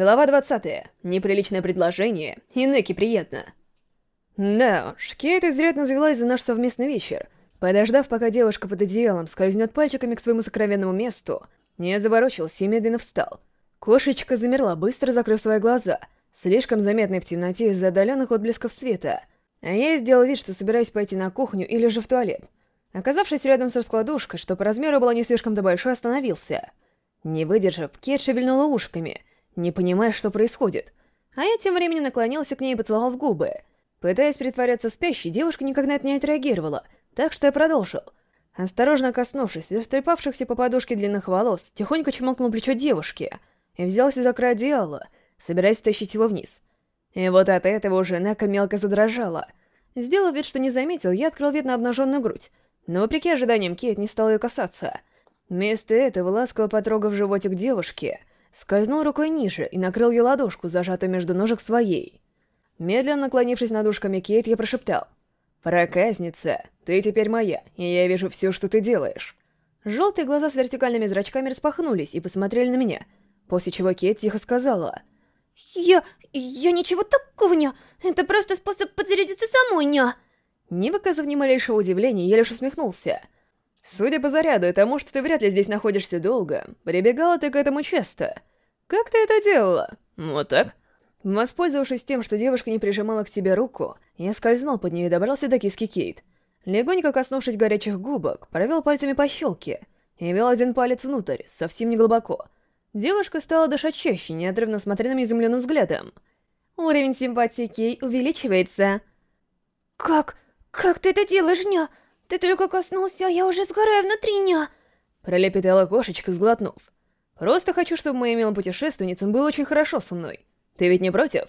Глава 20. Неприличное предложение, и приятно. Да уж, Кейт изрядно завелась за наш совместный вечер. Подождав, пока девушка под одеялом скользнет пальчиками к своему сокровенному месту, не заворочился и медленно встал. Кошечка замерла, быстро закрыв свои глаза, слишком заметной в темноте из-за отдаленных отблесков света. А я сделал вид, что собираюсь пойти на кухню или же в туалет. Оказавшись рядом с раскладушкой, что по размеру была не слишком-то большой, остановился. Не выдержав, Кейт шевельнула ушками — не понимая, что происходит. А я тем временем наклонился к ней и поцеловал в губы. Пытаясь притворяться спящей, девушка никак на это не отреагировала, так что я продолжил. Осторожно коснувшись растрепавшихся по подушке длинных волос, тихонько чмокнул плечо девушки и взялся за край одеяла, собираясь тащить его вниз. И вот от этого уже Нека мелко задрожала. Сделав вид, что не заметил, я открыл вид на обнаженную грудь, но вопреки ожиданиям Кейт не стал ее касаться. Вместо этого, ласково потрогав животик девушки, скользнул рукой ниже и накрыл ее ладошку, зажатую между ножек своей. Медленно наклонившись над ушками Кейт, я прошептал. «Проказница, ты теперь моя, и я вижу все, что ты делаешь». Желтые глаза с вертикальными зрачками распахнулись и посмотрели на меня, после чего Кейт тихо сказала. «Я... я ничего такого не... Это просто способ подзарядиться самой, не...» Не выказав ни малейшего удивления, я лишь усмехнулся. Судя по заряду и тому, что ты вряд ли здесь находишься долго, прибегала ты к этому часто. Как ты это делала? Вот так? Воспользовавшись тем, что девушка не прижимала к себе руку, я скользнул под нее и добрался до киски Кейт. Легонько коснувшись горячих губок, провел пальцами по щелке и вел один палец внутрь, совсем не глубоко. Девушка стала дышать чаще, неотрывно смотря на меня изумленным взглядом. Уровень симпатии Кей увеличивается. «Как? Как ты это делаешь, ня? Ты только коснулся, я уже сгораю внутри ня!» Пролепетала кошечка, сглотнув. «Просто хочу, чтобы моим милым путешественницам было очень хорошо со мной. Ты ведь не против?»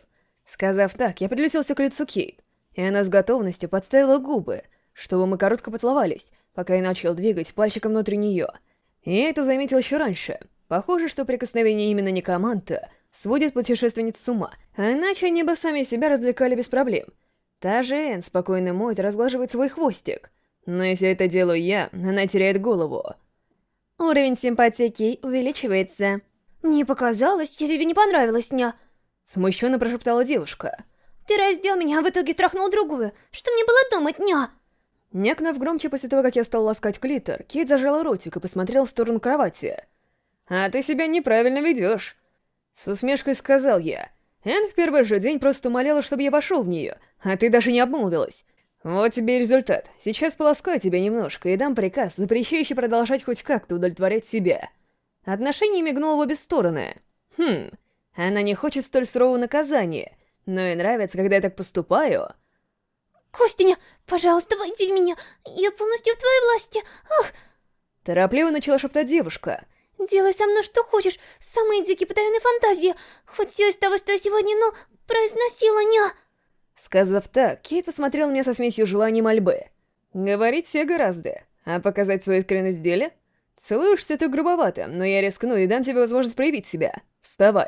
Сказав так, я прилетелся к лицу Кейт, и она с готовностью подставила губы, чтобы мы коротко поцеловались, пока я начал двигать пальчиком внутри нее. И это заметил еще раньше. Похоже, что прикосновение именно Никоманта сводит путешественниц с ума, а иначе они бы сами себя развлекали без проблем. Та же Энн спокойно моет и разглаживает свой хвостик — но если это делаю я, она теряет голову. Уровень симпатии Кей увеличивается. Мне показалось, тебе не понравилось, ня. Смущенно прошептала девушка. Ты раздел меня, а в итоге трахнул другую. Что мне было думать, ня? Някнув громче после того, как я стал ласкать клитор, Кейт зажала ротик и посмотрела в сторону кровати. «А ты себя неправильно ведешь!» С усмешкой сказал я. Энн в первый же день просто умоляла, чтобы я вошел в нее, а ты даже не обмолвилась. Вот тебе и результат. Сейчас полоскаю тебя немножко и дам приказ, запрещающий продолжать хоть как-то удовлетворять себя. Отношение мигнуло в обе стороны. Хм, она не хочет столь сурового наказания, но и нравится, когда я так поступаю. Костяня, пожалуйста, войди в меня, я полностью в твоей власти, ах! Торопливо начала шептать девушка. Делай со мной что хочешь, самые дикие потаенные фантазии, хоть все из того, что я сегодня, ну, произносила, ня... Сказав так, Кейт посмотрел на меня со смесью желаний мольбы. Говорить все гораздо, а показать свою искренность в деле? Целуешься ты грубовато, но я рискну и дам тебе возможность проявить себя. Вставай.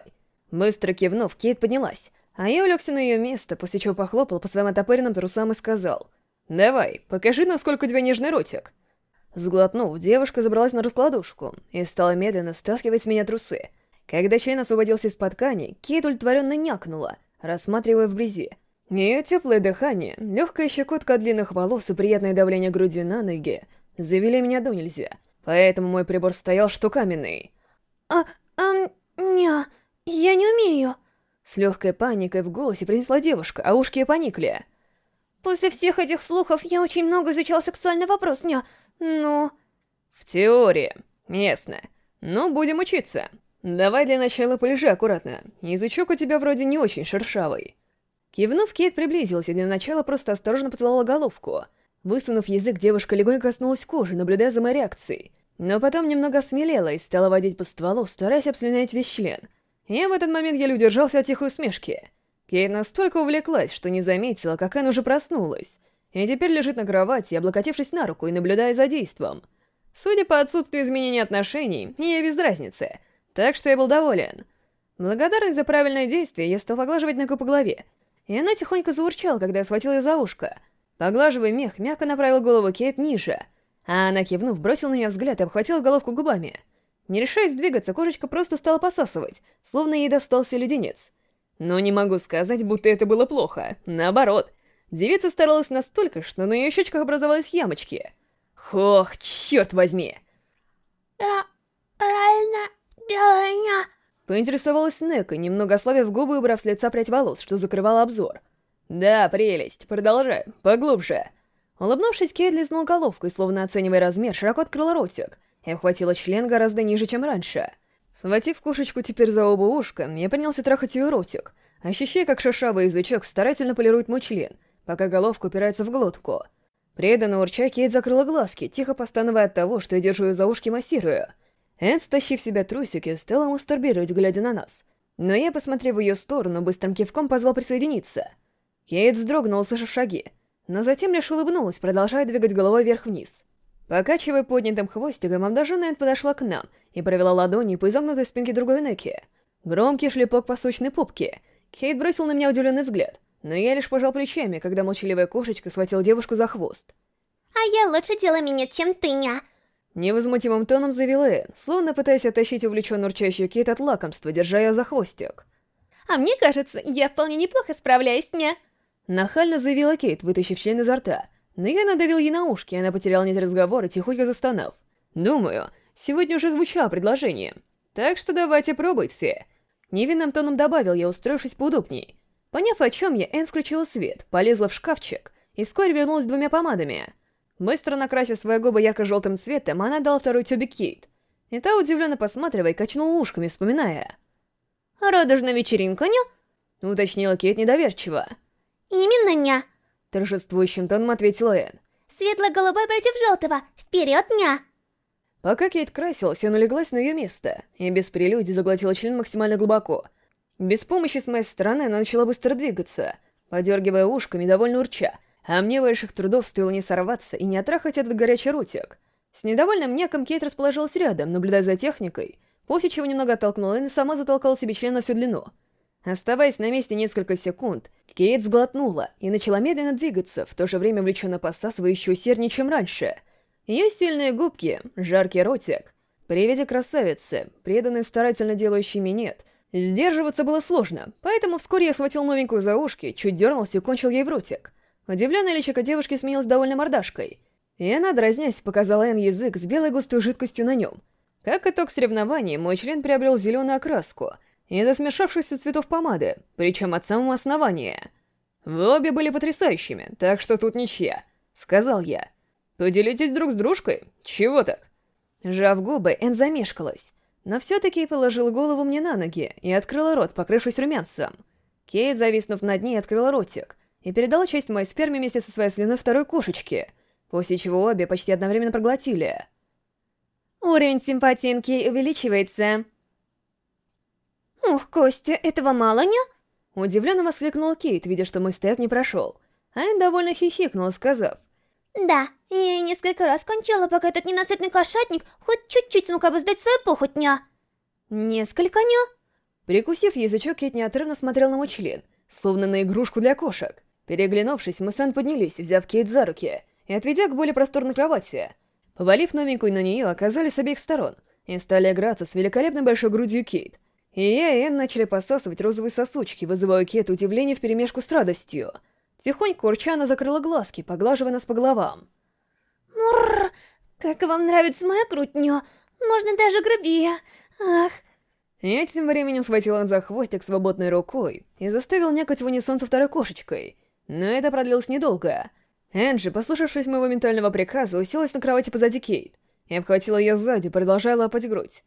Быстро кивнув, Кейт поднялась, а я улегся на ее место, после чего похлопал по своим отопыренным трусам и сказал. «Давай, покажи, насколько у тебя нежный ротик». Сглотнув, девушка забралась на раскладушку и стала медленно стаскивать с меня трусы. Когда член освободился из-под ткани, Кейт удовлетворенно някнула, рассматривая вблизи. Ее теплое дыхание, легкая щекотка длинных волос и приятное давление груди на ноги завели меня до нельзя, поэтому мой прибор стоял что каменный. «А, а, не, я не умею». С легкой паникой в голосе принесла девушка, а ушки поникли. «После всех этих слухов я очень много изучал сексуальный вопрос, не, но...» «В теории. Ясно. Ну, будем учиться. Давай для начала полежи аккуратно. Язычок у тебя вроде не очень шершавый». Кивнув, Кейт приблизилась и для начала просто осторожно поцеловала головку. Высунув язык, девушка легонько коснулась кожи, наблюдая за моей реакцией. Но потом немного смелела и стала водить по стволу, стараясь обслюнять весь член. Я в этот момент еле удержался от тихой усмешки. Кейт настолько увлеклась, что не заметила, как она уже проснулась. И теперь лежит на кровати, облокотившись на руку и наблюдая за действом. Судя по отсутствию изменения отношений, ей без разницы. Так что я был доволен. Благодарность за правильное действие я стал поглаживать ногу по голове, и она тихонько заурчала, когда я схватил ее за ушко. Поглаживая мех, мягко направил голову Кейт ниже, а она, кивнув, бросила на меня взгляд и обхватила головку губами. Не решаясь двигаться, кошечка просто стала посасывать, словно ей достался леденец. Но не могу сказать, будто это было плохо. Наоборот, девица старалась настолько, что на ее щечках образовались ямочки. Ох, черт возьми! Реально, Поинтересовалась Нека, немного ослабив губы убрав с лица прядь волос, что закрывала обзор. «Да, прелесть, продолжай, поглубже». Улыбнувшись, Кейт лизнул головку и, словно оценивая размер, широко открыла ротик и обхватила член гораздо ниже, чем раньше. Схватив кошечку теперь за оба ушка, я принялся трахать ее ротик, ощущая, как шершавый язычок старательно полирует мой член, пока головка упирается в глотку. Преданно урча, Кейт закрыла глазки, тихо постановая от того, что я держу ее за ушки массируя. Энн, стащив себя трусики, стала мастурбировать, глядя на нас. Но я, посмотрев в ее сторону, быстрым кивком позвал присоединиться. Кейт вздрогнул, слышав шаги, но затем лишь улыбнулась, продолжая двигать головой вверх-вниз. Покачивая поднятым хвостиком, обнаженная Энн подошла к нам и провела ладонью по изогнутой спинке другой Неки. Громкий шлепок по сочной пупке. Кейт бросил на меня удивленный взгляд, но я лишь пожал плечами, когда молчаливая кошечка схватила девушку за хвост. А я лучше делаю минет, чем ты, ня. Невозмутимым тоном заявила Энн, словно пытаясь оттащить увлеченно урчащую Кейт от лакомства, держа ее за хвостик. А мне кажется, я вполне неплохо справляюсь, ня. Нахально заявила Кейт, вытащив член изо рта. Но я надавил ей на ушки, и она потеряла нить разговора, тихонько застонав. Думаю, сегодня уже звучало предложение. Так что давайте пробуйте. Невинным тоном добавил я, устроившись поудобней. Поняв, о чем я, Энн включила свет, полезла в шкафчик и вскоре вернулась с двумя помадами. Быстро накрасив свои губы ярко-желтым цветом, она дала второй тюбик Кейт. И та, удивленно посматривая, качнула ушками, вспоминая. «Радужная вечеринка, ня?» — уточнила Кейт недоверчиво. «Именно, ня. Торжествующим тоном ответила Энн. Светло-голубой против желтого. Вперед, ня!» Пока Кейт красилась, она улеглась на ее место и без прелюдий заглотила член максимально глубоко. Без помощи с моей стороны она начала быстро двигаться, подергивая ушками, довольно урча, а мне больших трудов стоило не сорваться и не отрахать этот горячий ротик. С недовольным неком Кейт расположилась рядом, наблюдая за техникой, после чего немного оттолкнула и сама затолкала себе член на всю длину. Оставаясь на месте несколько секунд, Кейт сглотнула и начала медленно двигаться, в то же время влеченно посасывая еще усерднее, чем раньше. Ее сильные губки, жаркий ротик. При виде красавицы, преданной старательно делающей минет, сдерживаться было сложно, поэтому вскоре я схватил новенькую за ушки, чуть дернулся и кончил ей в ротик. Удивленная личико девушки сменилась довольно мордашкой, и она, дразнясь, показала Энн язык с белой густой жидкостью на нем. Как итог соревнований, мой член приобрел зеленую окраску — из-за смешавшихся цветов помады, причем от самого основания. Вы обе были потрясающими, так что тут ничья, сказал я. Поделитесь друг с дружкой, чего так? Жав губы, Энн замешкалась, но все-таки положила голову мне на ноги и открыла рот, покрывшись румянцем. Кейт, зависнув над ней, открыла ротик и передала часть моей спермы вместе со своей слюной второй кошечке, после чего обе почти одновременно проглотили. Уровень симпатинки увеличивается. «Ух, Костя, этого мало, не?» Удивленно воскликнул Кейт, видя, что мой стек не прошел. Айн довольно хихикнула, сказав. «Да, я и несколько раз кончала, пока этот ненасытный кошатник хоть чуть-чуть смог обуздать свою похотня». «Несколько, не?» Прикусив язычок, Кейт неотрывно смотрел на мой член, словно на игрушку для кошек. Переглянувшись, мы с Эн поднялись, взяв Кейт за руки и отведя к более просторной кровати. Повалив новенькую на нее, оказались с обеих сторон и стали играться с великолепной большой грудью Кейт, и я и Энн начали посасывать розовые сосочки, вызывая Кет удивление вперемешку с радостью. Тихонько урча она закрыла глазки, поглаживая нас по головам. Мурр, как вам нравится моя грудня? Можно даже грубее. Ах. Я тем временем схватил он за хвостик свободной рукой и заставил некать в унисон со второй кошечкой. Но это продлилось недолго. Энджи, послушавшись моего ментального приказа, уселась на кровати позади Кейт и обхватила ее сзади, продолжая лапать грудь.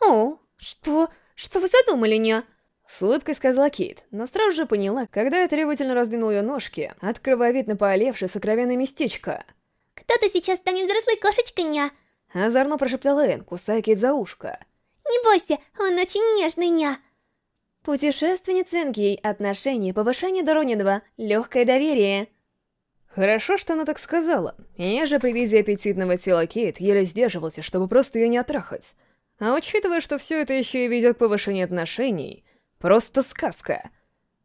«О, что? Что вы задумали, не?» С улыбкой сказала Кейт, но сразу же поняла, когда я требовательно раздвинул ее ножки, открывая вид на поолевшее сокровенное местечко. «Кто-то сейчас станет взрослой кошечкой, ня!» Озорно прошептала Энн, кусая Кейт за ушко. «Не бойся, он очень нежный, ня!» Путешественница Энгей, отношения, повышение до Ронинова, легкое доверие. Хорошо, что она так сказала. Я же при виде аппетитного тела Кейт еле сдерживался, чтобы просто ее не отрахать. А учитывая, что все это еще и ведет к повышению отношений, просто сказка.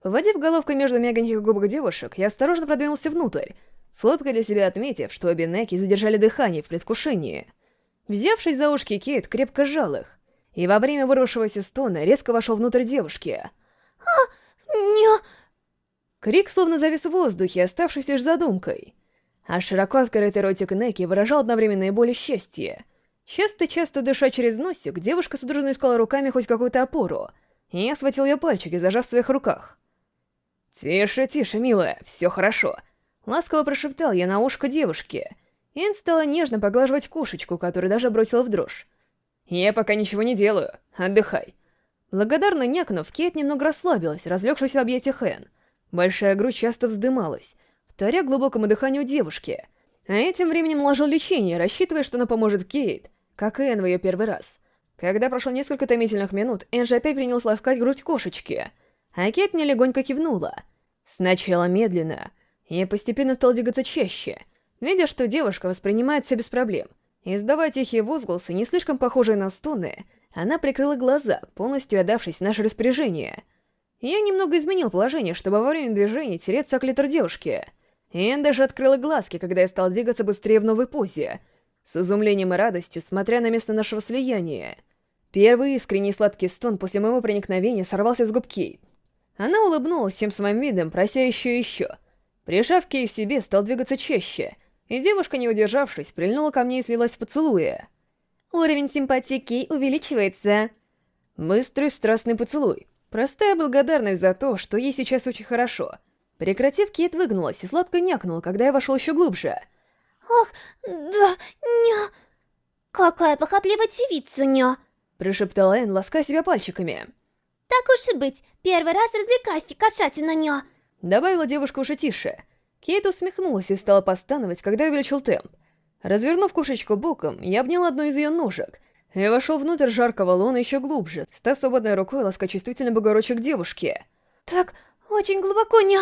Поводив головкой между мягоньких губок девушек, я осторожно продвинулся внутрь, с улыбкой для себя отметив, что обе Неки задержали дыхание в предвкушении. Взявшись за ушки, Кейт крепко сжал их, и во время вырвавшегося стона резко вошел внутрь девушки. «А, не...» Крик словно завис в воздухе, оставшись лишь задумкой. А широко открытый ротик Неки выражал одновременное боль и счастье. Часто-часто дыша через носик, девушка судорожно искала руками хоть какую-то опору, и я схватил ее пальчики, зажав в своих руках. «Тише, тише, милая, все хорошо», — ласково прошептал я на ушко девушке. Эн стала нежно поглаживать кошечку, которую даже бросила в дрожь. «Я пока ничего не делаю, отдыхай». Благодарно някнув, Кейт немного расслабилась, разлегшись в объятиях Эн. Большая грудь часто вздымалась, вторя глубокому дыханию девушки. А этим временем наложил лечение, рассчитывая, что оно поможет Кейт, как и Энн в ее первый раз. Когда прошло несколько томительных минут, Энн же опять принялась ласкать грудь кошечки, а Кейт мне легонько кивнула. Сначала медленно, и постепенно стал двигаться чаще, видя, что девушка воспринимает все без проблем. Издавая тихие возгласы, не слишком похожие на стоны, она прикрыла глаза, полностью отдавшись в наше распоряжение — я немного изменил положение, чтобы во время движения тереться о клитор девушки. Энн даже открыла глазки, когда я стал двигаться быстрее в новой позе, с изумлением и радостью, смотря на место нашего слияния. Первый искренний сладкий стон после моего проникновения сорвался с губ Кейт. Она улыбнулась всем своим видом, прося еще и еще. Прижав Кей в себе, стал двигаться чаще, и девушка, не удержавшись, прильнула ко мне и слилась в поцелуе. Уровень симпатии Кей увеличивается. Быстрый страстный поцелуй. Простая благодарность за то, что ей сейчас очень хорошо. Прекратив, Кейт выгнулась и сладко някнула, когда я вошел еще глубже. «Ах, да, ня... Какая похотливая девица, ня!» Прошептала Энн, лаская себя пальчиками. «Так уж и быть, первый раз развлекайся, кошатина, ня!» Добавила девушка уже тише. Кейт усмехнулась и стала постановать, когда увеличил темп. Развернув кошечку боком, я обнял одну из ее ножек я вошел внутрь жаркого лона еще глубже, став свободной рукой ласкать чувствительный бугорочек девушки. «Так, очень глубоко, не...»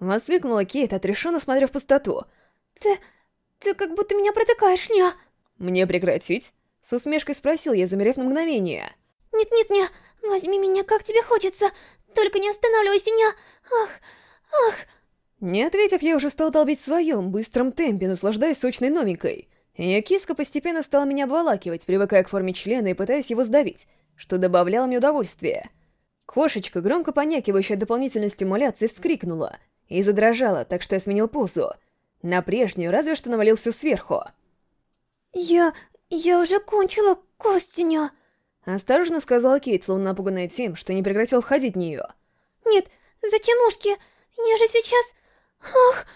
Воскликнула Кейт, отрешенно смотря в пустоту. «Ты... ты как будто меня протыкаешь, не...» «Мне прекратить?» С усмешкой спросил я, замерев на мгновение. «Нет-нет, не... Возьми меня, как тебе хочется. Только не останавливайся, не... Ах... ах...» Не ответив, я уже стал долбить в своем быстром темпе, наслаждаясь сочной новенькой. Ее киска постепенно стала меня обволакивать, привыкая к форме члена и пытаясь его сдавить, что добавляло мне удовольствие. Кошечка, громко понякивающая дополнительной стимуляции, вскрикнула и задрожала, так что я сменил позу. На прежнюю, разве что навалился сверху. «Я... я уже кончила, Костяня!» Осторожно сказала Кейт, словно напуганная тем, что не прекратил входить в нее. «Нет, зачем ушки? Я же сейчас... Ах!»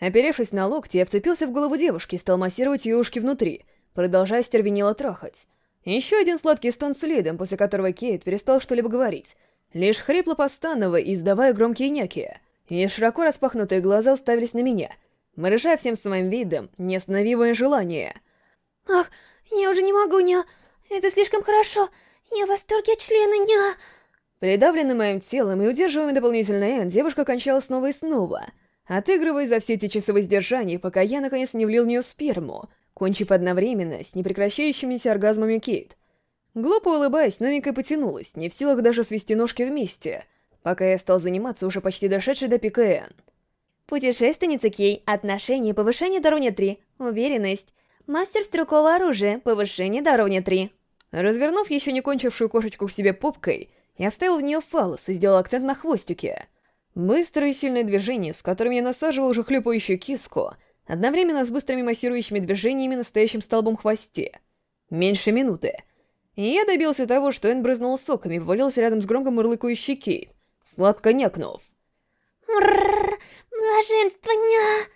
Оперевшись на локти, я вцепился в голову девушки и стал массировать ее ушки внутри, продолжая стервенело трахать. Еще один сладкий стон следом, после которого Кейт перестал что-либо говорить, лишь хрипло постановая и издавая громкие няки. Ее широко распахнутые глаза уставились на меня, морыжая всем своим видом неостановимое желание. «Ах, я уже не могу, ня! Это слишком хорошо! Я в восторге от члена, ня!» Придавленный моим телом и удерживаемый дополнительно Энн, девушка кончала снова и снова — отыгрывая за все эти часы воздержания, пока я наконец не влил в нее сперму, кончив одновременно с непрекращающимися оргазмами Кейт. Глупо улыбаясь, новенькая потянулась, не в силах даже свести ножки вместе, пока я стал заниматься уже почти дошедшей до пика Н. Путешественница Кей, отношение, повышение до уровня 3, уверенность, мастер стрелкового оружия, повышение до уровня 3. Развернув еще не кончившую кошечку к себе попкой, я вставил в нее фалос и сделал акцент на хвостике. Быстрые и сильные движения, с которыми я насаживал уже хлюпающую киску, одновременно с быстрыми массирующими движениями настоящим столбом хвосте. Меньше минуты. И я добился того, что Энн брызнул соками и ввалился рядом с громко мурлыкающей Кейт, сладко някнув. Мрррр, блаженство ня!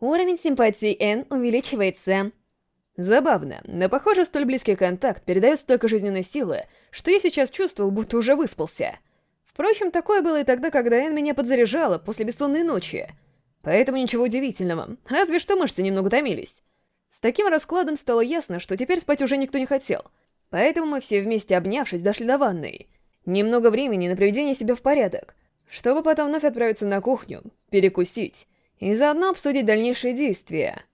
Уровень симпатии Энн увеличивается. Забавно, но похоже, столь близкий контакт передает столько жизненной силы, что я сейчас чувствовал, будто уже выспался — Впрочем, такое было и тогда, когда Энн меня подзаряжала после бессонной ночи. Поэтому ничего удивительного, разве что мышцы немного томились. С таким раскладом стало ясно, что теперь спать уже никто не хотел. Поэтому мы все вместе, обнявшись, дошли до ванной. Немного времени на приведение себя в порядок, чтобы потом вновь отправиться на кухню, перекусить и заодно обсудить дальнейшие действия.